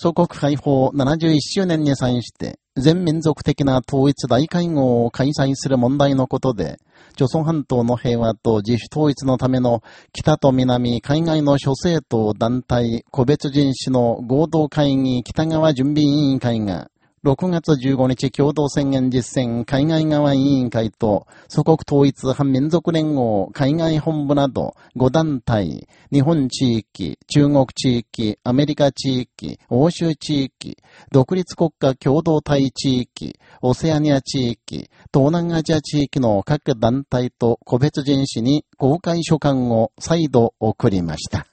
祖国解放71周年に際して、全民族的な統一大会合を開催する問題のことで、朝鮮半島の平和と自主統一のための北と南海外の諸政党団体個別人種の合同会議北側準備委員会が6月15日共同宣言実践海外側委員会と祖国統一反民族連合海外本部など5団体、日本地域、中国地域、アメリカ地域、欧州地域、独立国家共同体地域、オセアニア地域、東南アジア地域の各団体と個別人士に公開書簡を再度送りました。